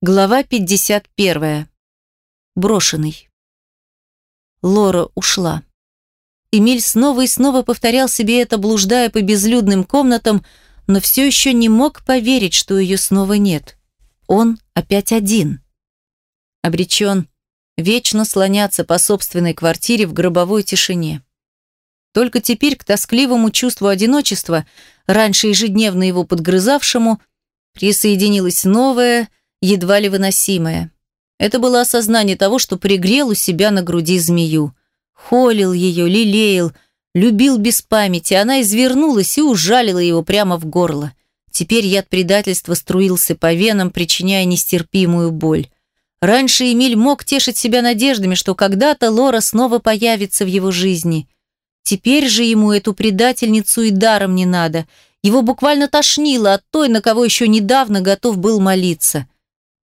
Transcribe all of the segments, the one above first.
Глава 51. Брошенный. Лора ушла. Эмиль снова и снова повторял себе это, блуждая по безлюдным комнатам, но все еще не мог поверить, что ее снова нет. Он опять один. Обречен вечно слоняться по собственной квартире в гробовой тишине. Только теперь к тоскливому чувству одиночества, раньше ежедневно его подгрызавшему, присоединилось новое – едва ли выносимое. Это было осознание того, что пригрел у себя на груди змею. Холил ее, лелеял, любил без памяти, она извернулась и ужалила его прямо в горло. Теперь яд предательства струился по венам, причиняя нестерпимую боль. Раньше Эмиль мог тешить себя надеждами, что когда-то Лора снова появится в его жизни. Теперь же ему эту предательницу и даром не надо. Его буквально тошнило от той, на кого еще недавно готов был молиться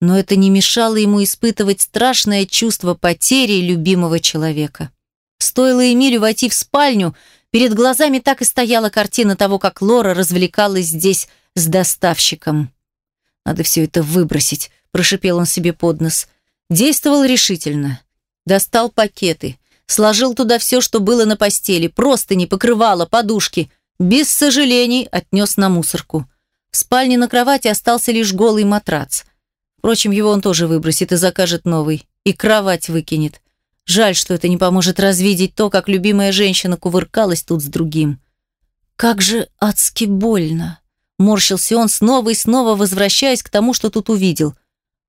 но это не мешало ему испытывать страшное чувство потери любимого человека. Стоило Эмилю войти в спальню, перед глазами так и стояла картина того, как Лора развлекалась здесь с доставщиком. «Надо все это выбросить», – прошипел он себе под нос. Действовал решительно. Достал пакеты, сложил туда все, что было на постели, просто не покрывало, подушки. Без сожалений отнес на мусорку. В спальне на кровати остался лишь голый матрац – Впрочем, его он тоже выбросит и закажет новый. И кровать выкинет. Жаль, что это не поможет развидеть то, как любимая женщина кувыркалась тут с другим. Как же адски больно. Морщился он снова и снова, возвращаясь к тому, что тут увидел.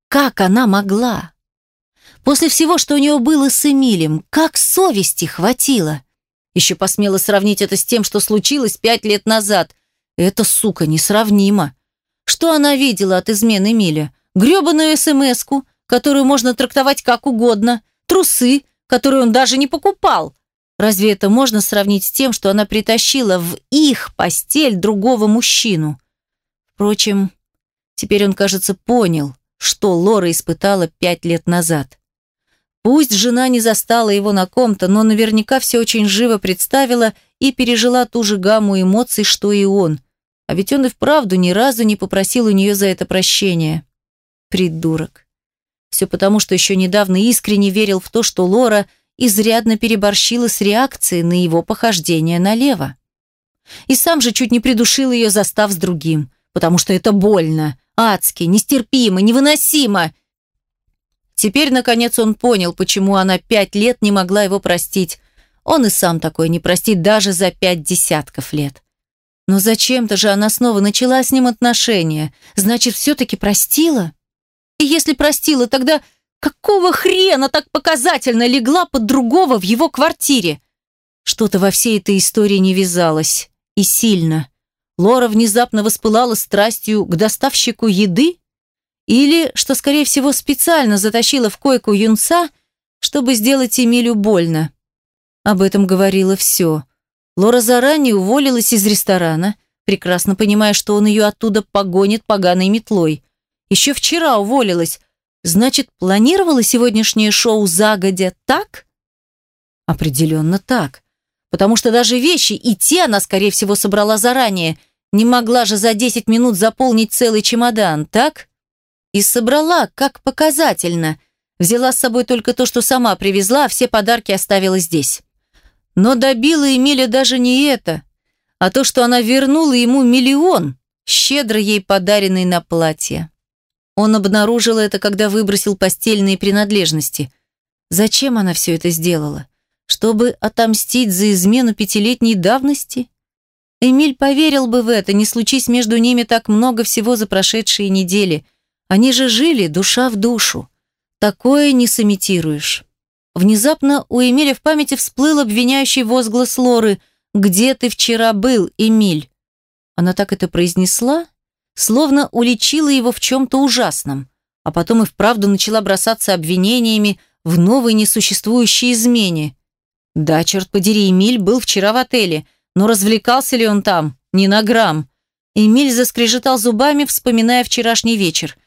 Как она могла? После всего, что у нее было с Эмилем, как совести хватило? Еще посмела сравнить это с тем, что случилось пять лет назад. Это, сука, несравнимо. Что она видела от измен Эмиля? Грёбаную смс которую можно трактовать как угодно, трусы, которые он даже не покупал. Разве это можно сравнить с тем, что она притащила в их постель другого мужчину? Впрочем, теперь он, кажется, понял, что Лора испытала пять лет назад. Пусть жена не застала его на ком-то, но наверняка все очень живо представила и пережила ту же гамму эмоций, что и он. А ведь он и вправду ни разу не попросил у нее за это прощения. Придурок. Все потому, что еще недавно искренне верил в то, что Лора изрядно переборщила с реакцией на его похождение налево. И сам же чуть не придушил ее, застав с другим, потому что это больно, адски, нестерпимо, невыносимо. Теперь, наконец, он понял, почему она пять лет не могла его простить. Он и сам такой не простит даже за пять десятков лет. Но зачем-то же она снова начала с ним отношения. Значит, все-таки простила? И если простила, тогда какого хрена так показательно легла под другого в его квартире? Что-то во всей этой истории не вязалось. И сильно. Лора внезапно воспылала страстью к доставщику еды? Или, что, скорее всего, специально затащила в койку юнца, чтобы сделать Эмилю больно? Об этом говорило все. Лора заранее уволилась из ресторана, прекрасно понимая, что он ее оттуда погонит поганой метлой. Еще вчера уволилась. Значит, планировала сегодняшнее шоу загодя, так? Определенно так. Потому что даже вещи и те она, скорее всего, собрала заранее. Не могла же за 10 минут заполнить целый чемодан, так? И собрала, как показательно. Взяла с собой только то, что сама привезла, а все подарки оставила здесь. Но добила Эмиля даже не это, а то, что она вернула ему миллион, щедро ей подаренный на платье. Он обнаружил это, когда выбросил постельные принадлежности. Зачем она все это сделала? Чтобы отомстить за измену пятилетней давности? Эмиль поверил бы в это, не случись между ними так много всего за прошедшие недели. Они же жили душа в душу. Такое не сымитируешь. Внезапно у Эмиля в памяти всплыл обвиняющий возглас Лоры «Где ты вчера был, Эмиль?» Она так это произнесла, словно уличила его в чем-то ужасном, а потом и вправду начала бросаться обвинениями в новой несуществующей измене. Да, черт подери, Эмиль был вчера в отеле, но развлекался ли он там? Ни на грамм. Эмиль заскрежетал зубами, вспоминая вчерашний вечер.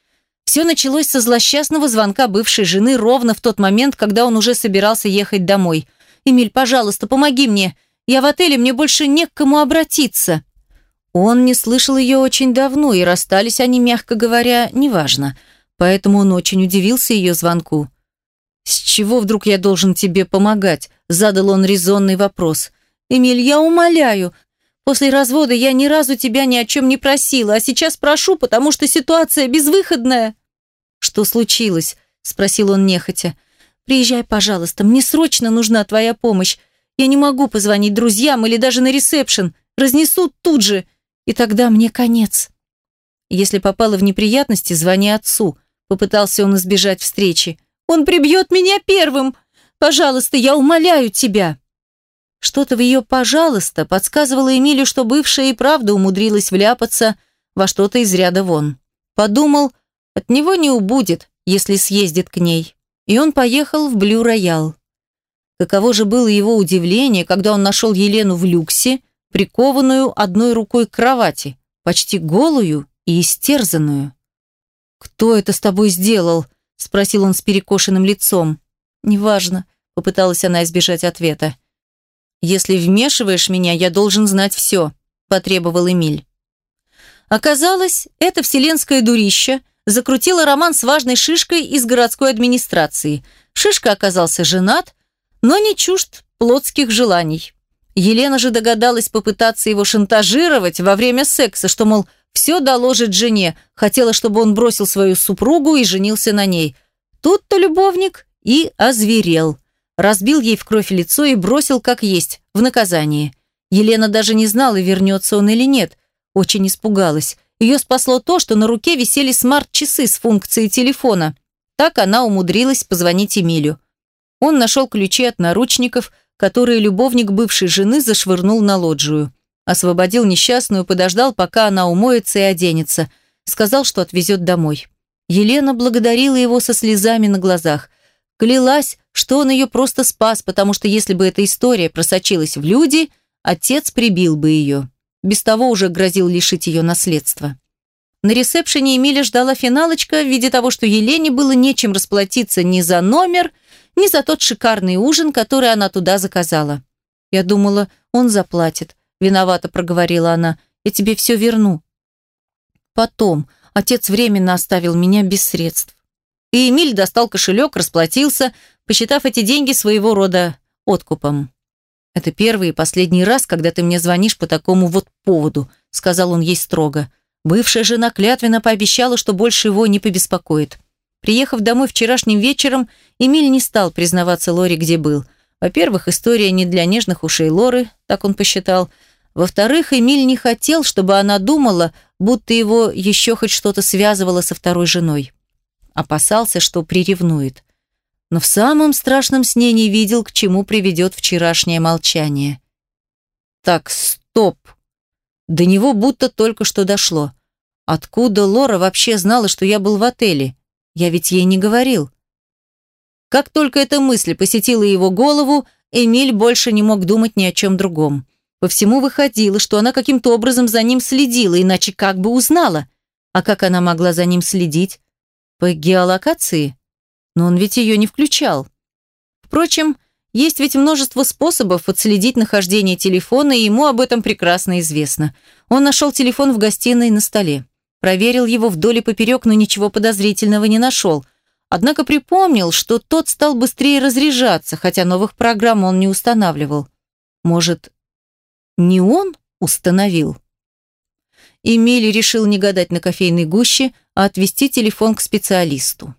Все началось со злосчастного звонка бывшей жены ровно в тот момент, когда он уже собирался ехать домой. «Эмиль, пожалуйста, помоги мне. Я в отеле, мне больше не к кому обратиться». Он не слышал ее очень давно, и расстались они, мягко говоря, неважно. поэтому он очень удивился ее звонку. «С чего вдруг я должен тебе помогать?» – задал он резонный вопрос. «Эмиль, я умоляю. После развода я ни разу тебя ни о чем не просила, а сейчас прошу, потому что ситуация безвыходная». «Что случилось?» – спросил он нехотя. «Приезжай, пожалуйста, мне срочно нужна твоя помощь. Я не могу позвонить друзьям или даже на ресепшн. Разнесут тут же, и тогда мне конец». Если попала в неприятности, звони отцу. Попытался он избежать встречи. Он прибьет меня первым. Пожалуйста, я умоляю тебя. Что-то в ее «пожалуйста» подсказывало Эмилю, что бывшая и правда умудрилась вляпаться во что-то из ряда вон. Подумал, от него не убудет, если съездит к ней. И он поехал в Блю-Роял. Каково же было его удивление, когда он нашел Елену в люксе, прикованную одной рукой к кровати, почти голую и истерзанную. «Кто это с тобой сделал?» – спросил он с перекошенным лицом. «Неважно», – попыталась она избежать ответа. «Если вмешиваешь меня, я должен знать все», – потребовал Эмиль. Оказалось, это вселенское дурище закрутило роман с важной шишкой из городской администрации. Шишка оказался женат, но не чужд плотских желаний. Елена же догадалась попытаться его шантажировать во время секса, что, мол, все доложит жене, хотела, чтобы он бросил свою супругу и женился на ней. Тут-то любовник и озверел. Разбил ей в кровь лицо и бросил как есть, в наказание. Елена даже не знала, вернется он или нет. Очень испугалась. Ее спасло то, что на руке висели смарт-часы с функцией телефона. Так она умудрилась позвонить Эмилю. Он нашел ключи от наручников, которые любовник бывшей жены зашвырнул на лоджию. Освободил несчастную, подождал, пока она умоется и оденется. Сказал, что отвезет домой. Елена благодарила его со слезами на глазах. Клялась, что он ее просто спас, потому что если бы эта история просочилась в люди, отец прибил бы ее. Без того уже грозил лишить ее наследства. На ресепшене Эмиля ждала финалочка в виде того, что Елене было нечем расплатиться ни за номер, ни за тот шикарный ужин, который она туда заказала. Я думала, он заплатит. Виновато проговорила она. Я тебе все верну. Потом. Отец временно оставил меня без средств. И Эмиль достал кошелек, расплатился, посчитав эти деньги своего рода откупом. «Это первый и последний раз, когда ты мне звонишь по такому вот поводу», сказал он ей строго. Бывшая жена клятвенно пообещала, что больше его не побеспокоит. Приехав домой вчерашним вечером, Эмиль не стал признаваться Лоре, где был. Во-первых, история не для нежных ушей Лоры, так он посчитал. Во-вторых, Эмиль не хотел, чтобы она думала, будто его еще хоть что-то связывало со второй женой. Опасался, что приревнует. Но в самом страшном сне не видел, к чему приведет вчерашнее молчание. Так, стоп. До него будто только что дошло. Откуда Лора вообще знала, что я был в отеле? Я ведь ей не говорил. Как только эта мысль посетила его голову, Эмиль больше не мог думать ни о чем другом. По всему выходило, что она каким-то образом за ним следила, иначе как бы узнала. А как она могла за ним следить? По геолокации? Но он ведь ее не включал. Впрочем, есть ведь множество способов отследить нахождение телефона, и ему об этом прекрасно известно. Он нашел телефон в гостиной на столе. Проверил его вдоль и поперек, но ничего подозрительного не нашел. Однако припомнил, что тот стал быстрее разряжаться, хотя новых программ он не устанавливал. Может, не он установил. Эмиль решил не гадать на кофейной гуще, а отвести телефон к специалисту.